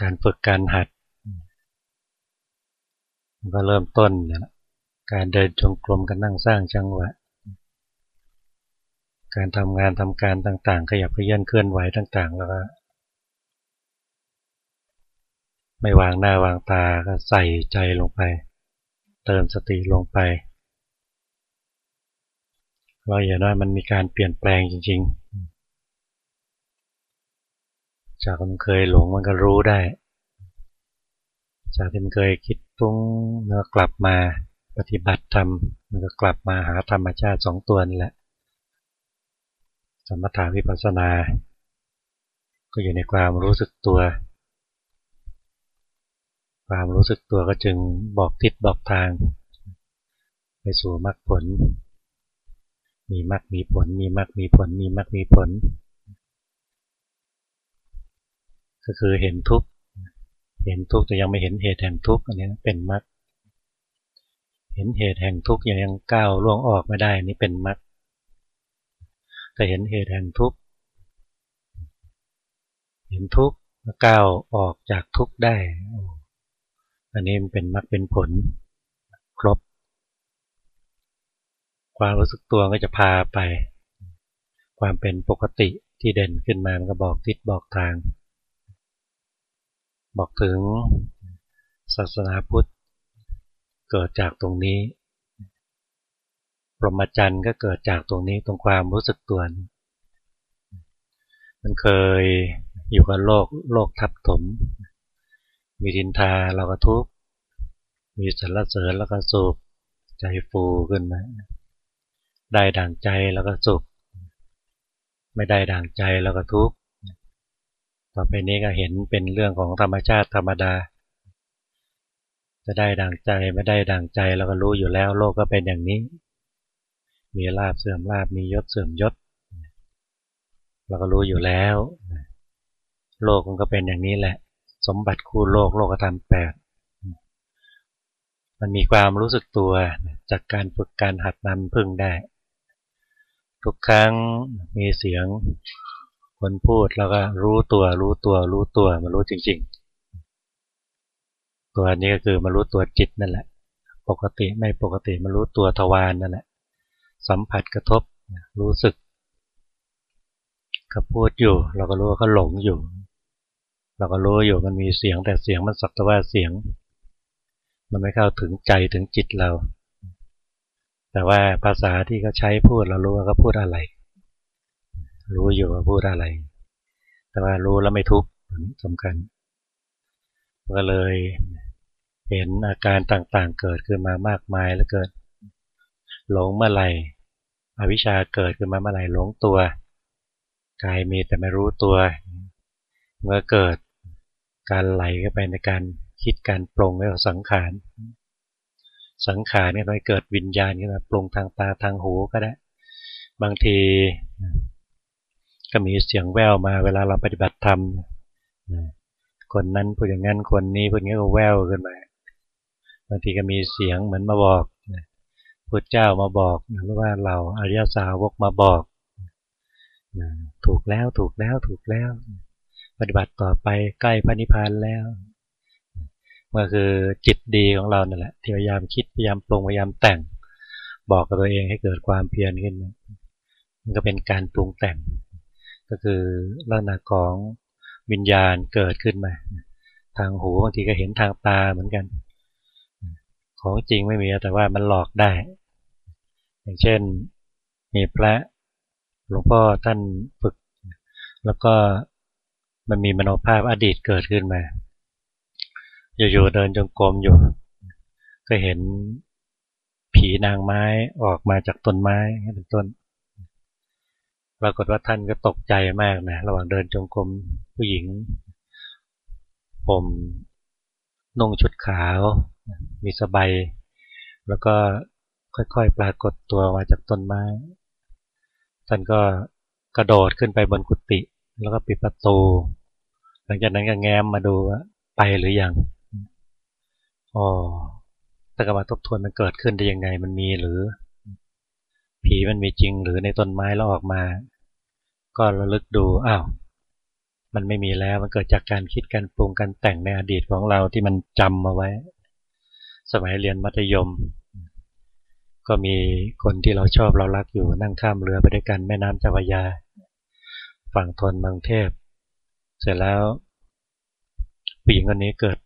การฝึกการหัดก็เริ่มต้นนะการเดินจงกรมกันนั่งสร้างจังหวะ การทำงานทำการต่างๆ ขยับเขยื่อนเคลื่อนไหวต่างๆ แล้วก็ไม่วางหน้าวางตาก็ใส่ใจลงไป เติมสติลงไปเราเห็นว่ามันมีการเปลี่ยนแปลงจริง ๆ จากมันเคยหลงมันก็รู้ได้ จากที่มันเคยคิดตุ้งแล้วกลับมาปฏิบัติธรรมมันก็กลับมาหาธรรมชาติสองตัวนี่แหละ สมถาวิปัสสนา ก็อยู่ในความรู้สึกตัว ความรู้สึกตัวก็จึงบอกทิศบอกทาง ไปสู่มรรคผล มีมรรคมีผล มีมรรคมีผล มีมรรคมีผล ก็คือเห็นทุกข์เห็นทุกข์แต่ยังไม่เห็นเหตุแห่งทุกข์อันนี้เป็นมรรคเห็นเหตุแห่งทุกข์ยังยังก้าวล่วงออกไม่ได้นี่เป็นมรรคแต่เห็นเหตุแห่งทุกข์เห็นทุกข์ก้าวออกจากทุกข์ได้อันนี้มันเป็นมรรคเป็นผลครบ ความรู้สึกตัวก็จะพาไป ความเป็นปกติที่เด่นขึ้นมามันก็บอกทิศบอกทาง บอกถึงศาสนาพุทธเกิดจากตรงนี้ปรมจันทร์ก็เกิดจากตรงนี้ตรงความรู้สึกตัวมันเคยอยู่กับโลกโลกทับถม มีดินทาเราก็ทุกข์มีสรรเสริญแล้วก็สูบใจฟูขึ้นมาได้ดั่งใจแล้วก็สุข ไม่ได้ดั่งใจแล้วก็ทุกข์ ต่อไปนี้ก็เห็นเป็นเรื่องของธรรมชาติธรรมดา จะได้ดั่งใจไม่ได้ดั่งใจเราก็รู้อยู่แล้วโลกก็เป็นอย่างนี้ มีลาบเสื่อมลาบมียศเสื่อมยศเราก็รู้อยู่แล้ว โลกมันก็เป็นอย่างนี้แหละ สมบัติคู่โลกโลกธรรมแปดมันมีความรู้สึกตัวจากการฝึกการหัดนำพึ่งได้ ทุกครั้งมีเสียง คนพูดแล้วก็รู้ตัวรู้ตัวรู้ตัวมารู้จริง ๆ ตัวนี้ก็คือมารู้ตัวจิตนั่นแหละ ปกติไม่ปกติมารู้ตัวทวารนนั่นแหละ สัมผัสกระทบรู้สึกเขาพูดอยู่ เราก็รู้ว่าเขาหลงอยู่ เราก็รู้อยู่มันมีเสียงแต่เสียงมันสักแต่ว่าเสียง มันไม่เข้าถึงใจถึงจิตเรา แต่ว่าภาษาที่เขาใช้พูดเรารู้ว่าเขาพูดอะไร รู้อยู่ว่าพูดอะไร แต่ว่ารู้แล้วไม่ทุกข์สำคัญ ก็เลยเห็นอาการต่างๆเกิดขึ้นมามากมายแล้วเกิด หลงเมื่อไหร่อวิชชาเกิดขึ้นมาเมื่อไหร่หลงตัวกายมีแต่ไม่รู้ตัว เมื่อเกิดการไหลเข้าไปในการคิดการปรงเรื่องสังขาร สังขารเนี่ยไปเกิดวิญญาณขึ้นมาปรุงทางตาทางหูก็ได้ บางที ก็มีเสียงแววมาเวลาเราปฏิบัติธรรมคนนั้นพูดอย่างนั้นคนนี้พูดอย่างนี้ก็แววขึ้นมาบางทีก็มีเสียงเหมือนมาบอกพุทธเจ้ามาบอกหรือว่าเราอริยสาวกมาบอกถูกแล้วถูกแล้วถูกแล้ว ปฏิบัติต่อไปใกล้พระนิพพานแล้วก็คือจิตดีของเรานั่นแหละที่พยายามคิดพยายามปรุงพยายามแต่ง บอกกับตัวเองให้เกิดความเพียรขึ้น มันก็เป็นการปรุงแต่ง ก็คือลักษณะของวิญญาณเกิดขึ้นมา ทางหูบางทีก็เห็นทางตาเหมือนกัน ของจริงไม่มีแต่ว่ามันหลอกได้ อย่างเช่นมีพระหลวงพ่อท่านฝึก แล้วก็มันมีมโนภาพอดีตเกิดขึ้นมาอยู่ๆเดินจงกรมอยู่ ก็เห็นผีนางไม้ออกมาจากต้นไม้เป็นต้น ปรากฏว่าท่านก็ตกใจมากนะระหว่างเดินจงกรมผู้หญิง ผมนุ่งชุดขาว มีสบายแล้วก็ค่อยๆปรากฏตัวมาจากต้นไม้ ท่านก็กระโดดขึ้นไปบนกุฏิแล้วก็ปิดประตู หลังจากนั้นก็แง้มมาดูว่าไปหรือยังอ๋อแต่ก็มาทบทวนมันเกิดขึ้นได้ยังไงมันมีหรือ ผีมันมีจริงหรือในต้นไม้แล้วออกมา ก็ระลึกดูอ้าวมันไม่มีแล้วมันเกิดจากการคิดการปรุงการแต่งในอดีตของเราที่มันจำมาไว้ สมัยเรียนมัธยม ก็มีคนที่เราชอบเรารักอยู่นั่งข้ามเรือไปด้วยกันแม่น้ำเจ้าพระยา ฝั่งทนเมืองเทพ เสร็จแล้วผู้หญิงคนนี้เกิด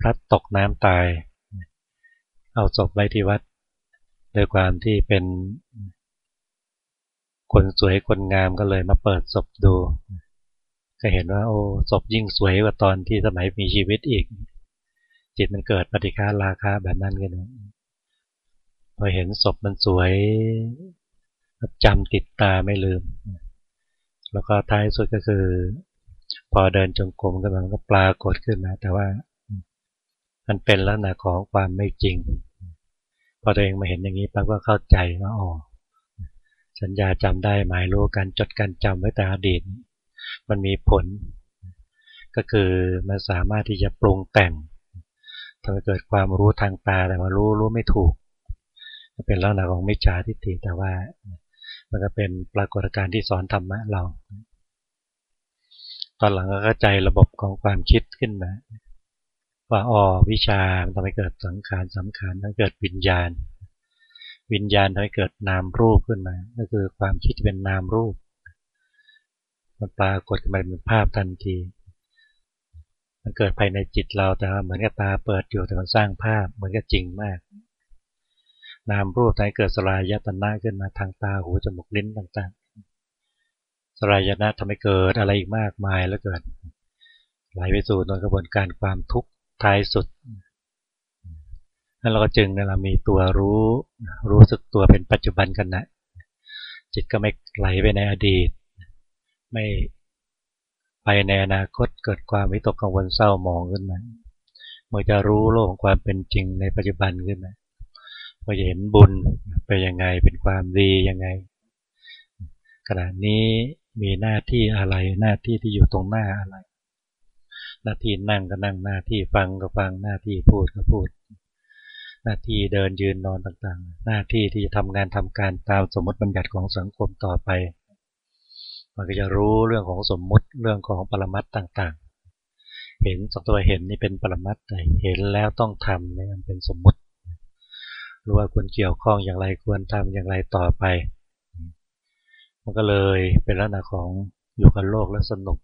พลัดตกน้ำตาย เอาศพไว้ที่วัด โดยความที่เป็น คนสวยคนงามก็เลยมาเปิดศพดู ก็เห็นว่า โอ้ศพยิ่งสวยกว่าตอนที่สมัยมีชีวิตอีก จิตมันเกิดปฏิฆาราคาแบบนั้นกันพอเห็นศพมันสวยจำติดตาไม่ลืม แล้วก็ท้ายสุดก็คือ พอเดินจงกรมก็มันก็ปรากฏขึ้นมา แต่ว่า มันเป็นลักษณะของความไม่จริง พอตัวเองมาเห็นอย่างนี้ปั๊บก็เข้าใจว่าอ๋อ สัญญาจำได้หมายรู้การจดการจำไว้แต่อดีต มันมีผล ก็คือมันสามารถที่จะปรุงแต่งทำให้เกิดความรู้ทางตาแต่ว่ารู้รู้ไม่ถูกเป็นลักษณะของมิจฉาทิฏฐิแต่ว่า มันก็เป็นปรากฏการณ์ที่สอนธรรมะเรา ตอนหลังก็เข้าใจระบบของความคิดขึ้นมาว่าอ๋อวิชาทำให้เกิดสังขารสำคัญทำให้เกิดวิญญาณ วิญญาณทำให้เกิดนามรูปขึ้นมา ก็คือความคิดเป็นนามรูป มันปรากฏขึ้นมาเป็นภาพทันที มันเกิดภายในจิตเราแต่เหมือนกับตาเปิดอยู่แต่มันสร้างภาพเหมือนกับจริงมาก นามรูปทำให้เกิดสลายตนะขึ้นมาทางตาหูจมูกลิ้นต่างๆ สลายนะทำให้เกิดอะไรอีกมากมายแล้วเกิดไหลไปสู่นกระบวนการความทุกข์ท้ายสุด นั่นเราก็จึงนเรามีตัวรู้รู้สึกตัวเป็นปัจจุบันกันนะจิตก็ไม่ไหลไปในอดีต ไม่ไปในอนาคตเกิดความวิตกกังวลเศร้าหมองขึ้นมาเมื่อจะรู้โลกของความเป็นจริงในปัจจุบันขึ้นมาเมื่อจะเห็นบุญไปยังไงเป็นความดียังไง ขณะนี้มีหน้าที่อะไรหน้าที่ที่อยู่ตรงหน้าอะไร หน้าที่นั่งก็นั่งหน้าที่ฟังก็ฟังหน้าที่พูดก็พูด หน้าที่เดินยืนนอนต่างๆ หน้าที่ที่จะทำงานทำการตามสมมติบัญญัติของสังคมต่อไป มันก็จะรู้เรื่องของสมมติเรื่องของปรมัตต่างๆ เห็นสองตัวเห็นนี่เป็นปรมัตแต่เห็นแล้วต้องทำนี่มันเป็นสมมติรู้ว่าควรเกี่ยวข้องอย่างไรควรทำอย่างไรต่อไป มันก็เลยเป็นลักษณะของอยู่กับโลกและสนุก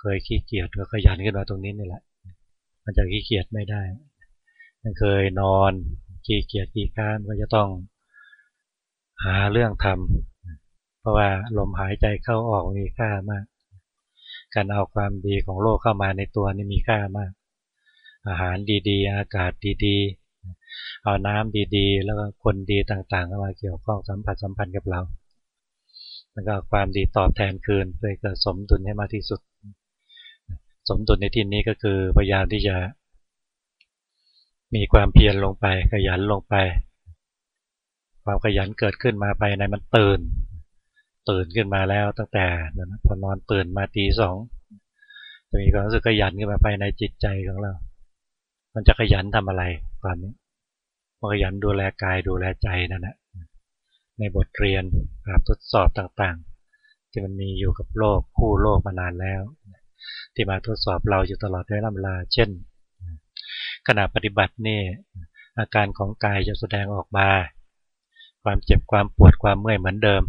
เคยขี้เกียจก็ขยันขึ้นมาตรงนี้นี่แหละ มันจะขี้เกียจไม่ได้ มันเคยนอนขี้เกียจขี้ค้านก็จะต้องหาเรื่องทำเพราะว่าลมหายใจเข้าออกมีค่ามาก การเอาความดีของโลกเข้ามาในตัวนี่มีค่ามาก อาหารดีๆ อากาศดีๆ เอาน้ำดีๆ แล้วก็คนดีต่างๆเข้ามาเกี่ยวข้องสัมผัสสัมพันธ์กับเรามันก็ความดีตอบแทนคืนเพื่อเกิดสมดุลให้มากที่สุด สมดุลในที่นี้ก็คือพยายามที่จะ มีความเพียรลงไป ขยันลงไป ความขยันเกิดขึ้นมาไปในมันตื่น ตื่นขึ้นมาแล้วตั้งแต่พอนอนตื่นมาตีสองจะมีความรู้สึกขยันขึ้นมาไปในจิตใจของเรา มันจะขยันทำอะไรตอนนี้มันขยันดูแลกายดูแลใจนั่นแหละในบทเรียนแบบทดสอบต่างๆ ที่มันมีอยู่กับโลกคู่โลกมานานแล้ว ที่มาทดสอบเราอยู่ตลอดเวลา เช่น ขณะปฏิบัตินี่อาการของกายจะแสดงออกมา ความเจ็บความปวดความเมื่อยเหมือนเดิม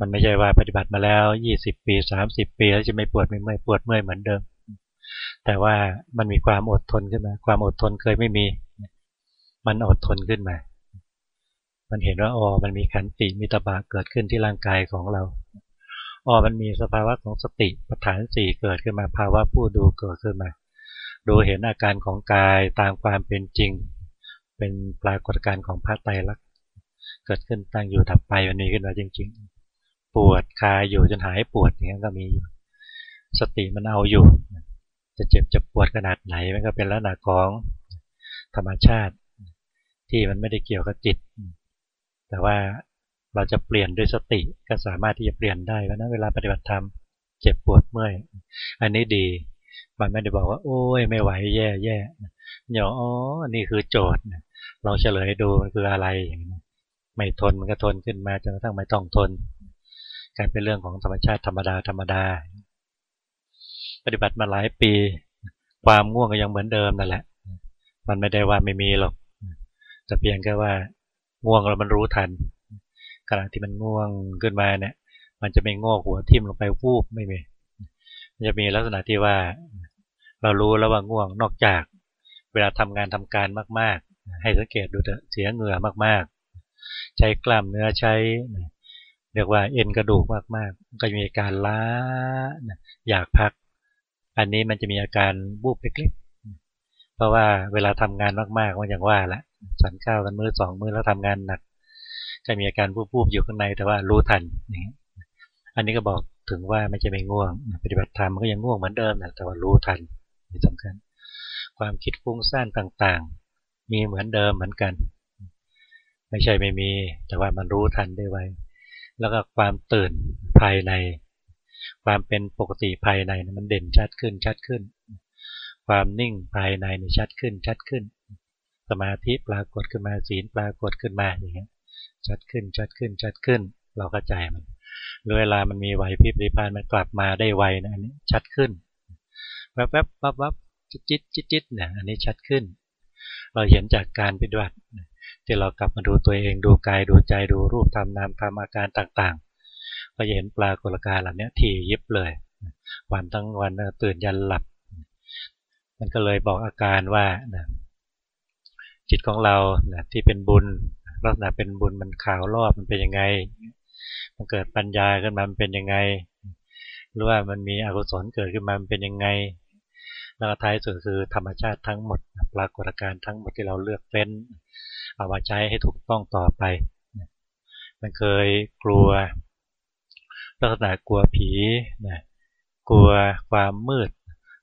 มันไม่ใช่ว่าปฏิบัติมาแล้ว 20 ปี 30 ปีแล้วจะไม่ปวดไม่เมื่อยปวดเมื่อยเหมือนเดิม แต่ว่ามันมีความอดทนขึ้นมา ความอดทนเคยไม่มี มันอดทนขึ้นมา มันเห็นว่าอ๋อมันมีขันติมีตบะเกิดขึ้นที่ร่างกายของเราอ๋อมันมีสภาวะของสติปัฏฐานสี่เกิดขึ้นมาภาวะผู้ดูเกิดขึ้นมา ดูเห็นอาการของกายตามความเป็นจริง เป็นปรากฏการณ์ของพระไตรลักษณ์เกิดขึ้นตั้งอยู่ถับไปมันมีขึ้นมาจริง ๆ ปวดคายอยู่จนหายปวดอย่างนี้ก็มีอยู่สติมันเอาอยู่ จะเจ็บจะปวดขนาดไหนมันก็เป็นลักษณะของธรรมชาติ ที่มันไม่ได้เกี่ยวกับจิต แต่ว่าเราจะเปลี่ยนด้วยสติก็สามารถที่จะเปลี่ยนได้เพราะนั้นเวลาปฏิบัติธรรมเจ็บปวดเมื่อย อันนี้ดี มันไม่ได้บอกว่า โอ้ยไม่ไหวแย่แย่เดี๋ยวอ๋อนี่คือโจทย์เราเฉลยดูมันคืออะไรอย่างนี้ไม่ทนมันก็ทนขึ้นมาจนกระทั่งไม่ต้องทนกลายเป็นเรื่องของธรรมชาติธรรมดาธรรมดา ปฏิบัติมาหลายปี ความง่วงก็ยังเหมือนเดิมนั่นแหละ มันไม่ได้ว่าไม่มีหรอกแต่เพียงแค่ว่าง่วงแล้วมันรู้ทันขณะที่มันง่วงขึ้นมาเนี่ย มันจะไม่ง่วงหัวทิ่มลงไปวูบไม่มีมัน จะมีลักษณะที่ว่าเรารู้แล้วว่าง่วงนอกจากเวลาทำงานทำการมาก ๆ ให้สังเกตดูเถอะเสียเหงื่อมากๆ ใช้กล้ามเนื้อใช้เรียกว่าเอ็นกระดูกมากๆ ก็จะมีอาการล้าอยากพัก อันนี้มันจะมีอาการบูบเล็กๆเพราะว่าเวลาทำงานมากๆมันอย่างว่าละฉันข้าวกันมือสองมือแล้วทำงานหนักก็มีอาการบูบๆอยู่ข้างในแต่ว่ารู้ทันอันนี้ก็บอก ถึงว่าไม่ใช่ไม่ง่วง ปฏิบัติธรรมก็ยังง่วงเหมือนเดิมแต่ว่ารู้ทันนี่สำคัญ ความคิดฟุ้งซ่านต่างๆ มีเหมือนเดิมเหมือนกัน ไม่ใช่ไม่มี แต่ว่ามันรู้ทันได้ไวแล้วก็ความตื่นภายใน ความเป็นปกติภายในมันเด่นชัดขึ้นชัดขึ้น ความนิ่งภายในนี่ชัดขึ้นชัดขึ้น สมาธิปรากฏขึ้นมาศีลปรากฏขึ้นมาอย่างเงี้ยชัดขึ้นชัดขึ้นชัดขึ้น เราก็ใจมัน เวลามันมีไหวพริบริพานมันกลับมาได้ไวนะอันนี้ชัดขึ้นแวบแวบวับวับจิตจิตจิตจิตเนี่ยอันนี้ชัดขึ้น เราเห็นจากการปฏิบัติที่เรากลับมาดูตัวเองดูกายดูใจดูรูปทำนามทำอาการต่างๆ ก็จะเห็นปรากฏการเหล่านี้ที่ยิบเลยวันทั้งวันตื่นยันหลับ มันก็เลยบอกอาการว่าจิตของเราที่เป็นบุญลักษณะเป็นบุญมันขาวรอบมันเป็นยังไง มันเกิดปัญญาขึ้นมามันเป็นยังไง หรือว่ามันมีอกุศลเกิดขึ้นมามันเป็นยังไง แล้วท้ายสุดคือธรรมชาติทั้งหมด ปรากฏการณ์ทั้งหมดที่เราเลือกเฟ้น เอามาใช้ให้ถูกต้องต่อไป มันเคยกลัวลักษณะกลัวผีนะกลัวความมืด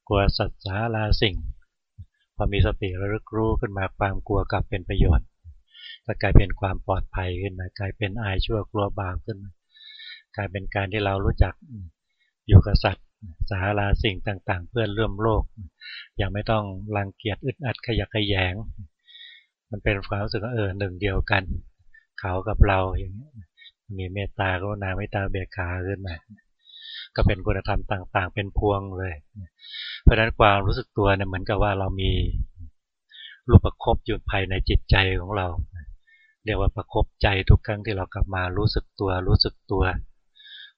กลัวสัตว์สาราสิ่งพอมีสติระลึกรู้ขึ้นมาความกลัวกลับเป็นประโยชน์ ก็กลายเป็นความปลอดภัยขึ้นมากลายเป็นอายชั่วกลัวบาปขึ้นมากลายเป็นการที่เรารู้จักอยู่กับสัตว์สาราสิ่งต่างๆ เพื่อนร่วมโลก อยังไม่ต้องรังเกียจอึดอัดขยักขยแยง มันเป็นความรู้สึกเออหนึ่งเดียวกัน เขากับเราอย่างนี้มีเมตตากรุณาเมตตาเบียขาขึ้นมาก็เป็นคุณธรรมต่าง ๆ เป็นพวงเลย เพราะฉะนั้นความรู้สึกตัวเนี่ยเหมือนกับว่าเรามีรูปประคบอยู่ภายในจิตใจของเรา รียกว่าประครบใจทุกครั้งที่เรากลับมารู้สึกตัว รู้สึกตัว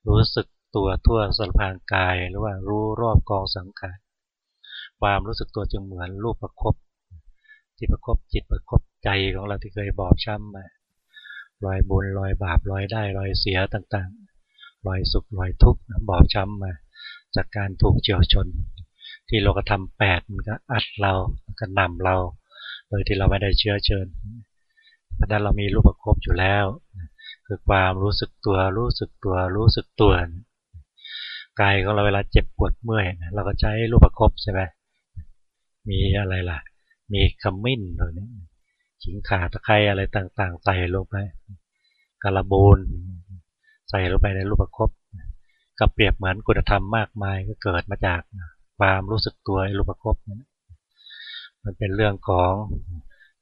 รู้สึกตัวทั่วสารพางกาย หรือว่ารู้รอบกองสังขารความรู้สึกตัวจึงเหมือนรูปประครบที่ประครบจิตประครบใจของเราที่เคยบอบช้ำมารอยบุญรอยบาปรอยได้รอยเสียต่างๆรอยสุขรอยทุกข์บอบช้ำมา จากการถูกเฉียวชน ที่โลกธรรมแปดมันก็อัดเราก็นำเรา โดยที่เราไม่ได้เชื้อเชิญ ราะนั้นเรามีรูปประคบอยู่แล้ว คือความรู้สึกตัวรู้สึกตัวรู้สึกตัวกายของเราเวลาเจ็บปวดเมื่อยเราก็ใช้รูปประคบใช่ไหมมีอะไรล่ะ มีขมิ้นตัวนี้ขิงขาตะไคร้อะไรต่างๆ ใส่ลงไปกระบูนใส่ลงไปในรูปประคบก็เปรียบเหมือนคุณธรรมมากมายก็เกิดมาจากความรู้สึกตัวรูปประคบมันเป็นเรื่องของ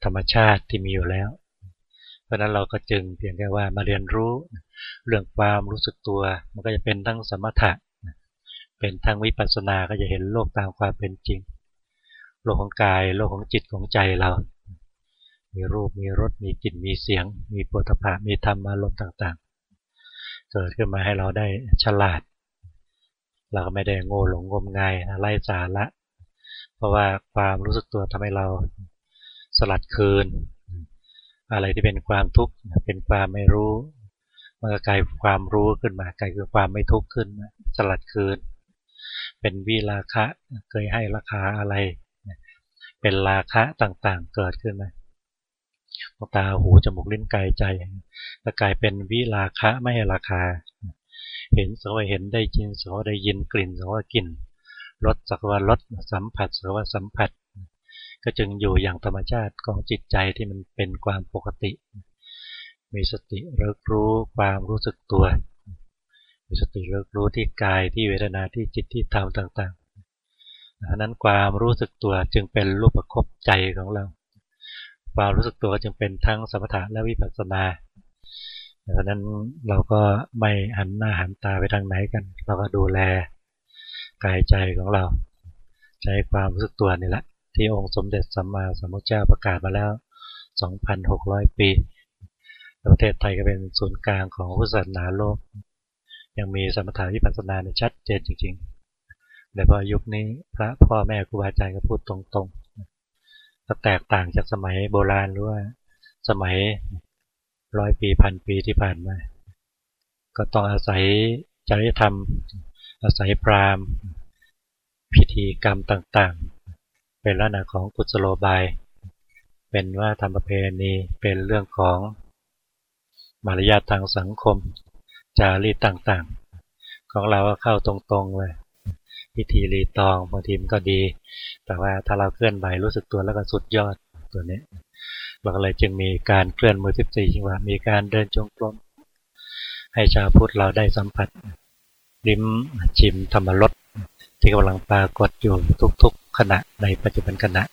ธรรมชาติที่มีอยู่แล้ว เพราะนั้นเราก็จึงเพียงแค่ว่ามาเรียนรู้เรื่องความรู้สึกตัว มันก็จะเป็นทั้งสมถะเป็นทั้งวิปัสสนาก็จะเห็นโลกตามความเป็นจริง โลกของกาย โลกของจิตของใจเรา มีรูปมีรสมีกลิ่นมีเสียง มีปุถะมีธรรมอารมณ์ต่างๆ เกิดขึ้นมาให้เราได้ฉลาด เราก็ไม่ได้โง่หลงงมงายไร้สาระเพราะว่าความรู้สึกตัวทำให้เราสลัดคืน อะไรที่เป็นความทุกข์เป็นความไม่รู้มันก็กลายความรู้ขึ้นมากลายคือความไม่ทุกข์ขึ้นสลัดคืน เป็นวิราคะเคยให้ราคาอะไร เป็นราคะต่างๆเกิดขึ้นมาตาหูจมูกลิ้นกายใจก็กลายเป็นวิราคะไม่ให้ราคา เห็นสักว่าเห็นได้ยินสักว่าได้ยินกลิ่นสักว่ากลิ่นรสสักว่ารสสัมผัสสักว่าสัมผัส ก็จึงอยู่อย่างธรรมชาติของจิตใจที่มันเป็นความปกติ มีสติเลิกรู้ความรู้สึกตัว มีสติเลิกรู้ที่กายที่เวทนาที่จิตที่ธรรมต่างๆดังนั้นความรู้สึกตัวจึงเป็นรูปประคบใจของเรา ความรู้สึกตัวจึงเป็นทั้งสมถะและวิปัสสนาเพราะนั้นเราก็ไม่หันหน้าหันตาไปทางไหนกัน เราก็ดูแลกายใจของเรา ใช้ความรู้สึกตัวนี่แหละ ที่องค์สมเด็จสัมมาสัมพุทธเจ้าประกาศมาแล้ว 2,600 ปีประเทศไทยก็เป็นศูนย์กลางของพุทธศาสนาโลก ยังมีสมถะวิปัสสนาชัดเจนจริงๆแต่พอยุคนี้พระพ่อแม่ครูบาอาจารย์ก็พูดตรงๆก็แตกต่างจากสมัยโบราณหรือว่าสมัยร้อยปีพันปีที่ผ่านมา ก็ต้องอาศัยจริยธรรม อาศัยพรามพิธีกรรมต่างๆ เป็นลักษณะของกุศโลบาย เป็นว่าทำประเพณีเป็นเรื่องของมารยาททางสังคม จารีตต่างๆ ของเราก็เข้าตรงๆเลยพิธีรีตองบางทีมันก็ดี แต่ว่าถ้าเราเคลื่อนไหวรู้สึกตัวแล้วก็สุดยอดตัวนี้เราก็เลยจึงมีการเคลื่อนมือสิบสี่จังหวะมีการเดินจงกรมให้ชาวพุทธเราได้สัมผัสลิ้มชิมธรรมรสที่กำลังปรากฏอยู่ทุกๆ ขณะในปัจจุบันขณะ